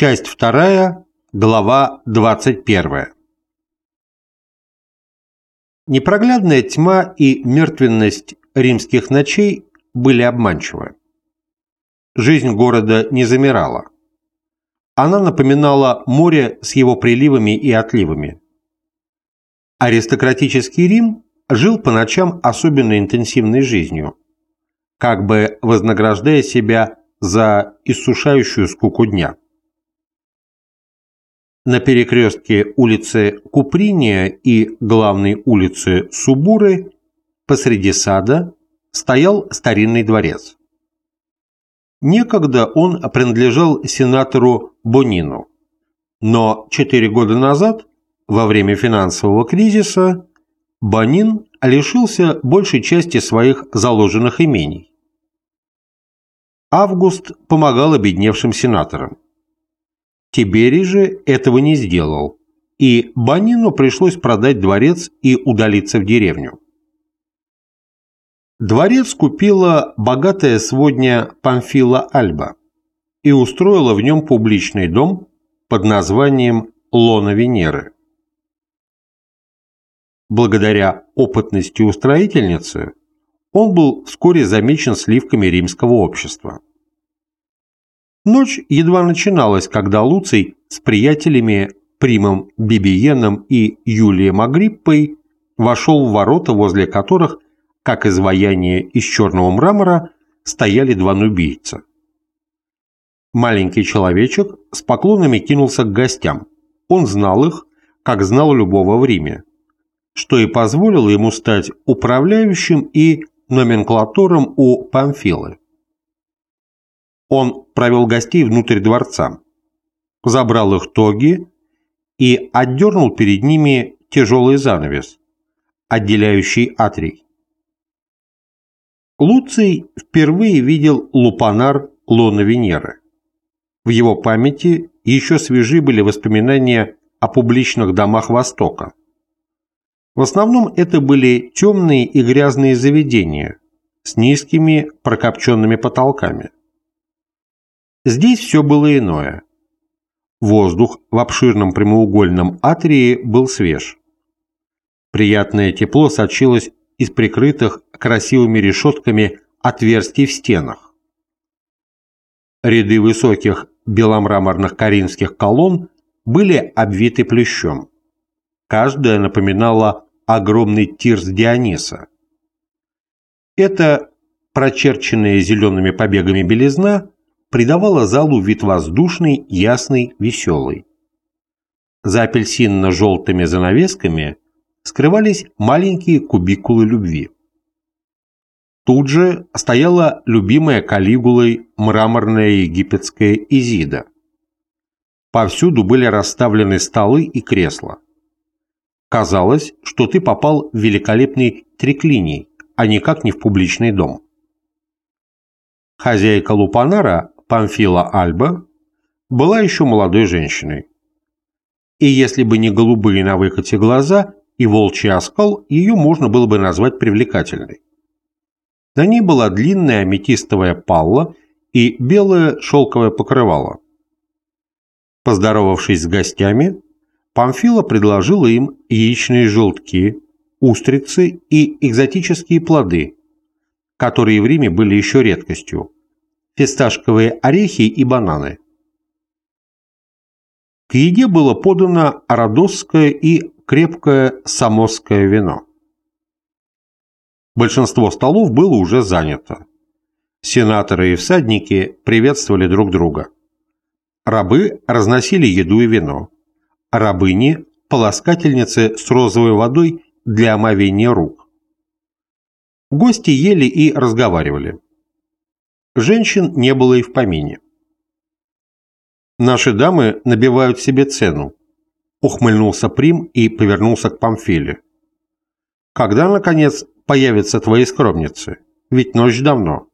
Часть вторая, глава 21. Непроглядная тьма и мертвенность римских ночей были обманчивы. Жизнь города не замирала. Она напоминала море с его приливами и отливами. Аристократический Рим жил по ночам особенно интенсивной жизнью, как бы вознаграждая себя за иссушающую скуку дня. На перекрестке улицы Куприния и главной улицы Субуры посреди сада стоял старинный дворец. Некогда он принадлежал сенатору Бонину, но четыре года назад, во время финансового кризиса, Бонин лишился большей части своих заложенных имений. Август помогал обедневшим сенаторам. Тиберий же этого не сделал, и Банину пришлось продать дворец и удалиться в деревню. Дворец купила богатая сводня Памфила Альба и устроила в нем публичный дом под названием «Лона Венеры». Благодаря опытности устроительницы он был вскоре замечен сливками римского общества. Ночь едва начиналась, когда Луций с приятелями Примом Бибиеном и Юлием Агриппой вошел в ворота, возле которых, как изваяние из черного мрамора, стояли два нубийца. Маленький человечек с поклонами кинулся к гостям. Он знал их, как знал любого в Риме, что и позволило ему стать управляющим и номенклатором у Памфилы. Он провел гостей внутрь дворца, забрал их тоги и отдернул перед ними тяжелый занавес, отделяющий атрий. Луций впервые видел лупанар лона Венеры. В его памяти еще свежи были воспоминания о публичных домах Востока. В основном это были темные и грязные заведения с низкими прокопченными потолками. Здесь все было иное. Воздух в обширном прямоугольном атрии был свеж. Приятное тепло сочилось из прикрытых красивыми решетками отверстий в стенах. Ряды высоких беломраморных коринфских колонн были обвиты плющом. Каждая напоминала огромный тирс Диониса. Это прочерченная зелеными побегами белизна придавала залу вид воздушный, ясный, веселый. За апельсинно-желтыми занавесками скрывались маленькие кубикулы любви. Тут же стояла любимая Калигулой мраморная египетская Изида. Повсюду были расставлены столы и кресла. Казалось, что ты попал в великолепный триклиний, а никак не в публичный дом. Хозяйка Лупанара Памфила Альба была еще молодой женщиной. И если бы не голубые на выкате глаза и волчий оскал, ее можно было бы назвать привлекательной. На ней была длинная аметистовая палла и белое шелковое покрывало. Поздоровавшись с гостями, Памфила предложила им яичные желтки, устрицы и экзотические плоды, которые в Риме были еще редкостью фисташковые орехи и бананы. К еде было подано родосское и крепкое самосское вино. Большинство столов было уже занято. Сенаторы и всадники приветствовали друг друга. Рабы разносили еду и вино. Рабыни – полоскательницы с розовой водой для омовения рук. Гости ели и разговаривали. Женщин не было и в помине. «Наши дамы набивают себе цену», – ухмыльнулся Прим и повернулся к Памфиле. «Когда, наконец, появятся твои скромницы? Ведь ночь давно».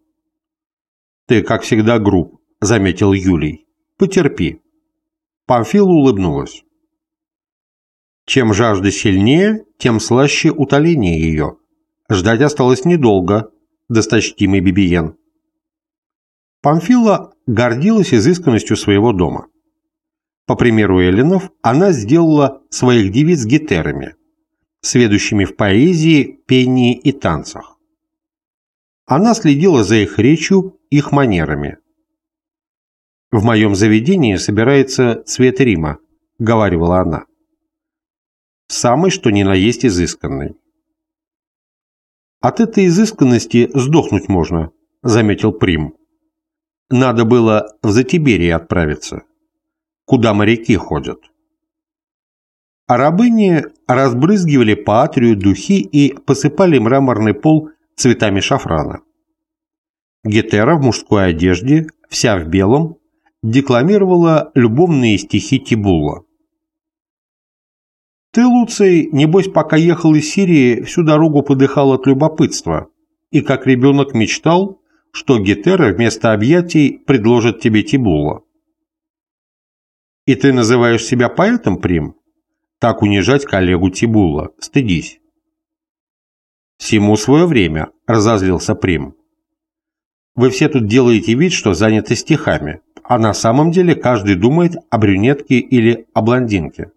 «Ты, как всегда, груб», – заметил Юлий. «Потерпи». Памфила улыбнулась. Чем жажда сильнее, тем слаще утоление ее. Ждать осталось недолго, досточтимый Бибиен. Памфила гордилась изысканностью своего дома. По примеру Эллинов, она сделала своих девиц гетерами, сведущими в поэзии, пении и танцах. Она следила за их речью, их манерами. «В моем заведении собирается цвет Рима», — говаривала она. «Самый, что ни на есть изысканный». «От этой изысканности сдохнуть можно», — заметил Прим. «Надо было в Затиберии отправиться, куда моряки ходят». А рабыни разбрызгивали по атрию духи и посыпали мраморный пол цветами шафрана. Гетера в мужской одежде, вся в белом, декламировала любовные стихи Тибула. Ты, Луций, небось, пока ехал из Сирии, всю дорогу подыхал от любопытства, и как ребенок мечтал, что Гетера вместо объятий предложит тебе Тибула. И ты называешь себя поэтом, Прим? Так унижать коллегу Тибула. Стыдись. Всему свое время, разозлился Прим. Вы все тут делаете вид, что заняты стихами, а на самом деле каждый думает о брюнетке или о блондинке.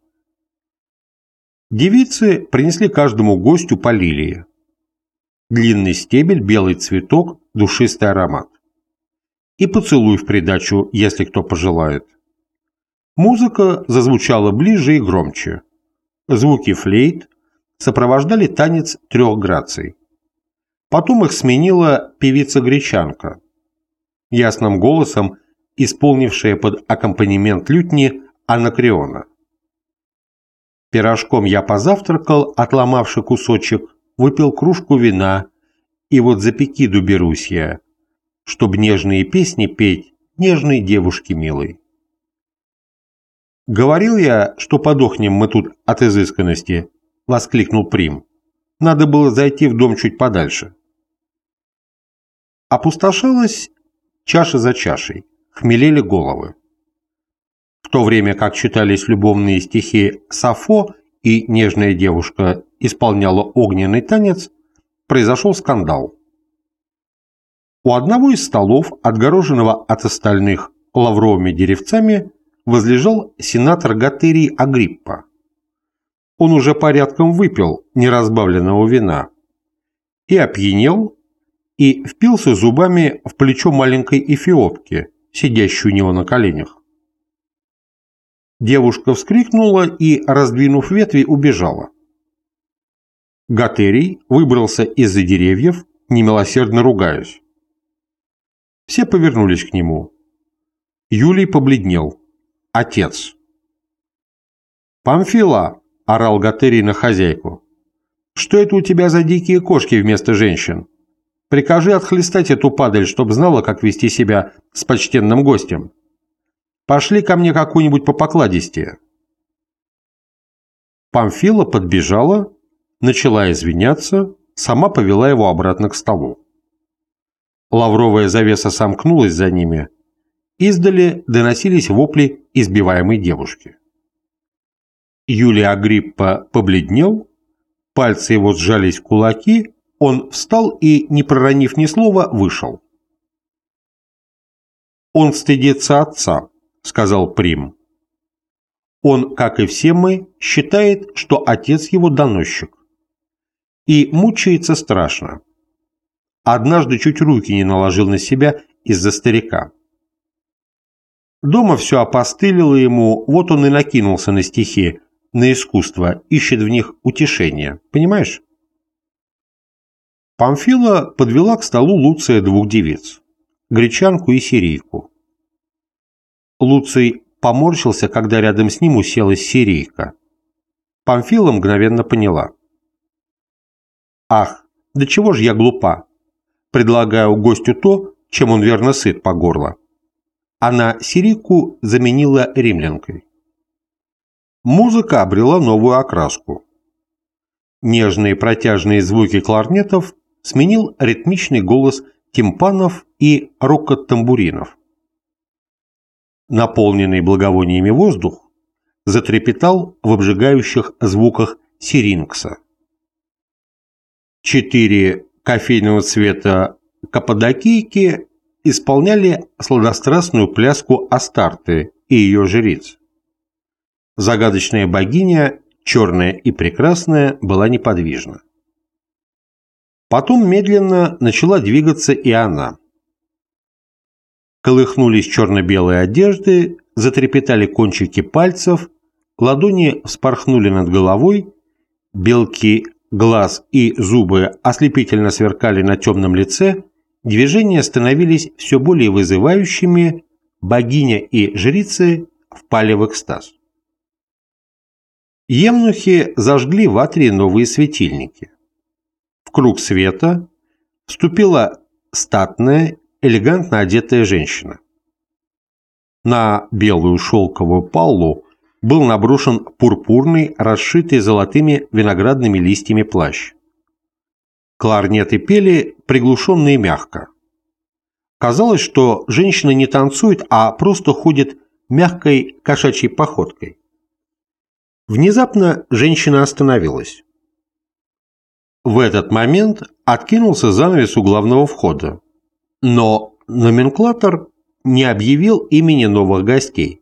Девицы принесли каждому гостю по лилии. Длинный стебель, белый цветок, душистый аромат. И поцелуй в придачу, если кто пожелает. Музыка зазвучала ближе и громче. Звуки флейт сопровождали танец трех граций. Потом их сменила певица-гречанка. Ясным голосом исполнившая под аккомпанемент лютни Анакреона. Пирожком я позавтракал, отломавший кусочек, выпил кружку вина, и вот за пекиду берусь я, чтоб нежные песни петь нежной девушке милой. «Говорил я, что подохнем мы тут от изысканности», — воскликнул Прим. «Надо было зайти в дом чуть подальше». Опустошалась чаша за чашей хмелели головы. В то время как читались любовные стихи Сафо и нежная девушка исполняла огненный танец, произошел скандал. У одного из столов, отгороженного от остальных лавровыми деревцами, возлежал сенатор Гатерий Агриппа. Он уже порядком выпил неразбавленного вина и опьянел, и впился зубами в плечо маленькой эфиопки, сидящую у него на коленях. Девушка вскрикнула и, раздвинув ветви, убежала. Гатерий выбрался из-за деревьев, немилосердно ругаясь. Все повернулись к нему. Юлий побледнел. Отец. «Памфила!» – орал Гатерий на хозяйку. «Что это у тебя за дикие кошки вместо женщин? Прикажи отхлестать эту падаль, чтоб знала, как вести себя с почтенным гостем. Пошли ко мне какую-нибудь по покладисти. Памфила подбежала, начала извиняться, сама повела его обратно к столу. Лавровая завеса сомкнулась за ними. Издали доносились вопли избиваемой девушки. Юлия Агриппа побледнел, пальцы его сжались в кулаки, он встал и, не проронив ни слова, вышел. «Он стыдится отца», — сказал Прим. «Он, как и все мы, считает, что отец его доносчик. И мучается страшно. Однажды чуть руки не наложил на себя из-за старика. Дома все опостылило ему, вот он и накинулся на стихи, на искусство, ищет в них утешения. Понимаешь? Памфила подвела к столу Луция двух девиц – гречанку и сирийку. Луций поморщился, когда рядом с ним уселась сирийка. Памфила мгновенно поняла. «Ах, да чего же я глупа? Предлагаю гостю то, чем он верно сыт по горло». Она сирийку заменила римлянкой. Музыка обрела новую окраску. Нежные протяжные звуки кларнетов сменил ритмичный голос тимпанов и рокот тамбуринов. Наполненный благовониями воздух затрепетал в обжигающих звуках сирингса. Четыре кофейного цвета каппадокийки исполняли сладострастную пляску Астарты и ее жриц. Загадочная богиня, черная и прекрасная, была неподвижна. Потом медленно начала двигаться и она. Колыхнулись черно-белые одежды, затрепетали кончики пальцев, ладони вспорхнули над головой, белки глаз и зубы ослепительно сверкали на темном лице, движения становились все более вызывающими, богиня и жрицы впали в экстаз. Емнухи зажгли в атре новые светильники. В круг света вступила статная, элегантно одетая женщина. На белую шелковую паллу был наброшен пурпурный, расшитый золотыми виноградными листьями плащ. Кларнеты пели приглушенно и мягко. Казалось, что женщина не танцует, а просто ходит мягкой кошачьей походкой. Внезапно женщина остановилась. В этот момент откинулся занавес у главного входа, но номенклатор не объявил имени новых гостей.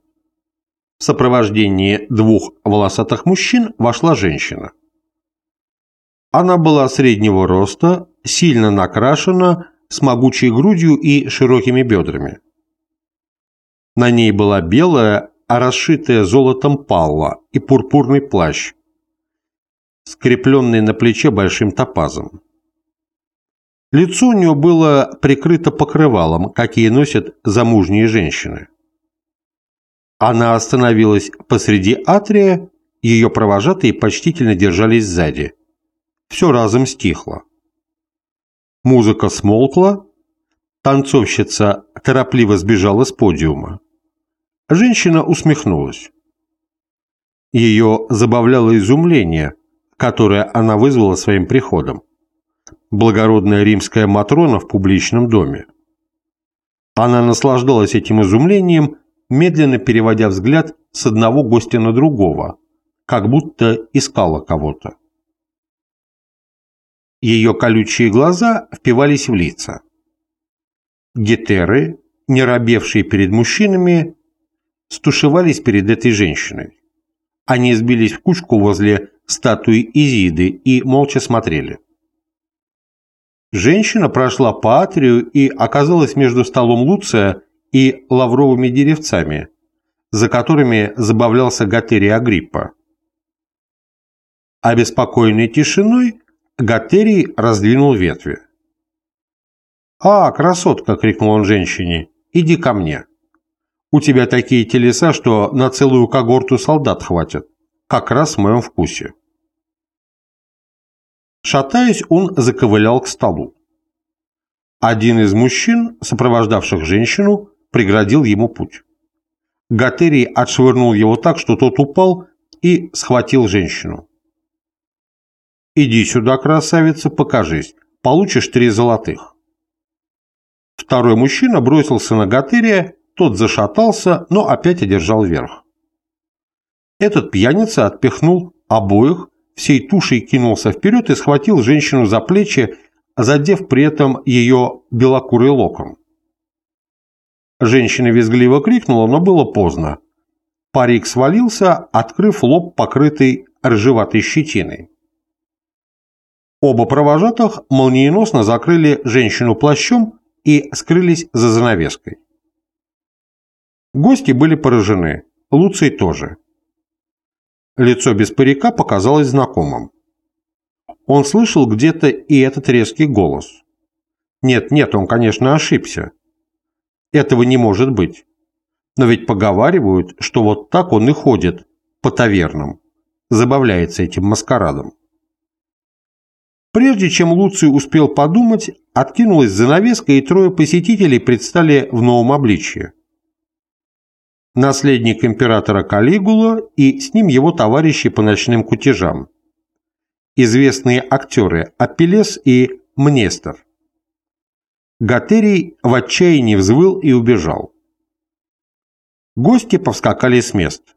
В сопровождении двух волосатых мужчин вошла женщина. Она была среднего роста, сильно накрашена, с могучей грудью и широкими бедрами. На ней была белая, а расшитая золотом палла и пурпурный плащ, скрепленный на плече большим топазом. Лицо у нее было прикрыто покрывалом, какие носят замужние женщины. Она остановилась посреди атрия, ее провожатые почтительно держались сзади. Все разом стихло. Музыка смолкла, танцовщица торопливо сбежала с подиума. Женщина усмехнулась. Ее забавляло изумление, которое она вызвала своим приходом. Благородная римская Матрона в публичном доме. Она наслаждалась этим изумлением, медленно переводя взгляд с одного гостя на другого, как будто искала кого-то. Ее колючие глаза впивались в лица. Гетеры, не робевшие перед мужчинами, стушевались перед этой женщиной. Они сбились в кучку возле статуи Изиды и молча смотрели. Женщина прошла по атрию и оказалась между столом Луция и лавровыми деревцами, за которыми забавлялся Гатерий Агриппа. Обеспокоенный тишиной, Гатерий раздвинул ветви. «А, красотка!» — крикнул он женщине. «Иди ко мне!» У тебя такие телеса, что на целую когорту солдат хватит. Как раз в моем вкусе. Шатаясь, он заковылял к столу. Один из мужчин, сопровождавших женщину, преградил ему путь. Гатерий отшвырнул его так, что тот упал и схватил женщину. «Иди сюда, красавица, покажись. Получишь три золотых». Второй мужчина бросился на Гатерия тот зашатался, но опять одержал верх. Этот пьяница отпихнул обоих, всей тушей кинулся вперед и схватил женщину за плечи, задев при этом ее белокурый локон. Женщина визгливо крикнула, но было поздно. Парик свалился, открыв лоб, покрытый рыжеватой щетиной. Оба провожатых молниеносно закрыли женщину плащом и скрылись за занавеской. Гости были поражены, Луций тоже. Лицо без парика показалось знакомым. Он слышал где-то и этот резкий голос. Нет, нет, он, конечно, ошибся. Этого не может быть. Но ведь поговаривают, что вот так он и ходит по тавернам, забавляется этим маскарадом. Прежде чем Луций успел подумать, откинулась занавеска, и трое посетителей предстали в новом обличье наследник императора Калигула и с ним его товарищи по ночным кутежам. Известные актеры Апеллес и Мнестер. Гатерий в отчаянии взвыл и убежал. Гости повскакали с мест.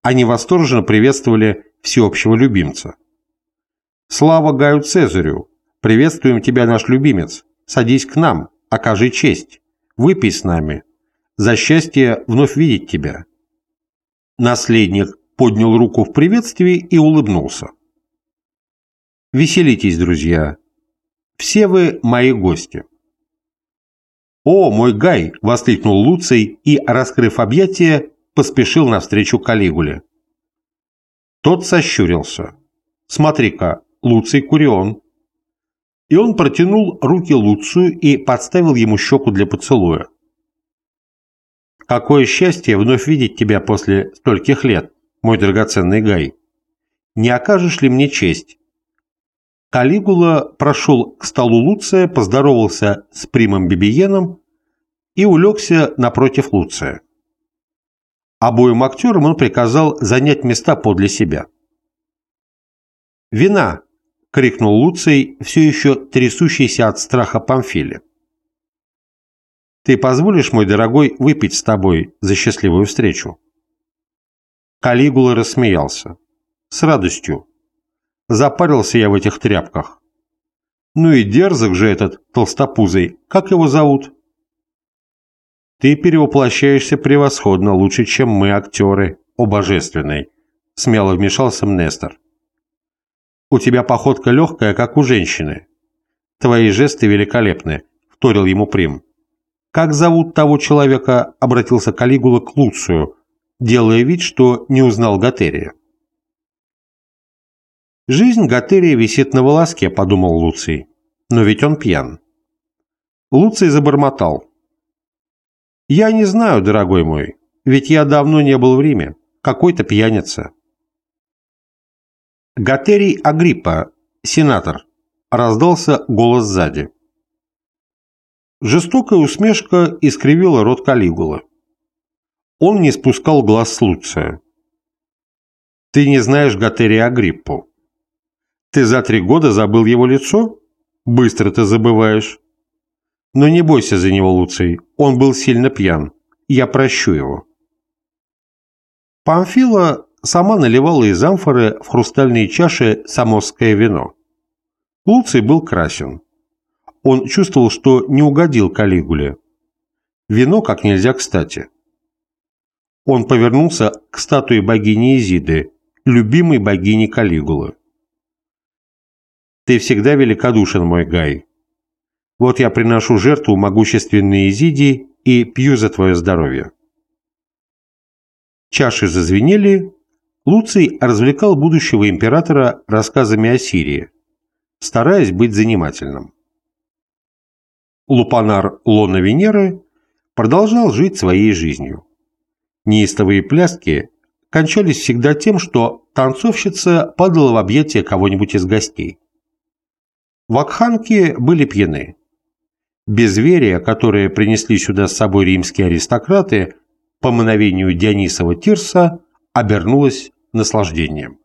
Они восторженно приветствовали всеобщего любимца. «Слава Гаю Цезарю! Приветствуем тебя, наш любимец! Садись к нам, окажи честь! Выпей с нами! За счастье вновь видеть тебя. Наследник поднял руку в приветствии и улыбнулся. «Веселитесь, друзья. Все вы мои гости». «О, мой Гай!» – воскликнул Луций и, раскрыв объятия, поспешил навстречу Калигуле. Тот сощурился. «Смотри-ка, Луций Курион». И он протянул руки Луцию и подставил ему щеку для поцелуя. «Какое счастье вновь видеть тебя после стольких лет, мой драгоценный Гай! Не окажешь ли мне честь?» Калигула прошел к столу Луция, поздоровался с примом Бибиеном и улегся напротив Луция. Обоим актерам он приказал занять места подле себя. «Вина!» — крикнул Луций, все еще трясущийся от страха Памфиле. «Ты позволишь, мой дорогой, выпить с тобой за счастливую встречу?» Калигула рассмеялся. «С радостью. Запарился я в этих тряпках. Ну и дерзок же этот толстопузый. Как его зовут?» Ты перевоплощаешься превосходно, лучше, чем мы, актеры, о божественный, смело вмешался Мнестер. У тебя походка легкая, как у женщины. Твои жесты великолепны, вторил ему Прим. Как зовут того человека, обратился Калигула к Луцию, делая вид, что не узнал Гатерия. «Жизнь Гатерия висит на волоске», — подумал Луций. «Но ведь он пьян». Луций забормотал. «Я не знаю, дорогой мой, ведь я давно не был в Риме. Какой-то пьяница». «Гатерий Агриппа, сенатор», — раздался голос сзади. Жестокая усмешка искривила рот Калигулы. Он не спускал глаз с Луция. «Ты не знаешь Гатерия Агриппу. Ты за три года забыл его лицо? Быстро ты забываешь. Но не бойся за него, Луций, он был сильно пьян. Я прощу его. Памфила сама наливала из амфоры в хрустальные чаши самосское вино. Луций был красен. Он чувствовал, что не угодил Калигуле. Вино как нельзя кстати. Он повернулся к статуе богини Изиды, любимой богини Калигулы. «Ты всегда великодушен, мой Гай. Вот я приношу жертву могущественной Изидии и пью за твое здоровье». Чаши зазвенели. Луций развлекал будущего императора рассказами о Сирии, стараясь быть занимательным. Лупанар Лона Венеры продолжал жить своей жизнью. Неистовые пляски кончались всегда тем, что танцовщица падала в объятия кого-нибудь из гостей. Вакханки были пьяны. Безверие, которое принесли сюда с собой римские аристократы, по мановению Дионисова Тирса, обернулось наслаждением.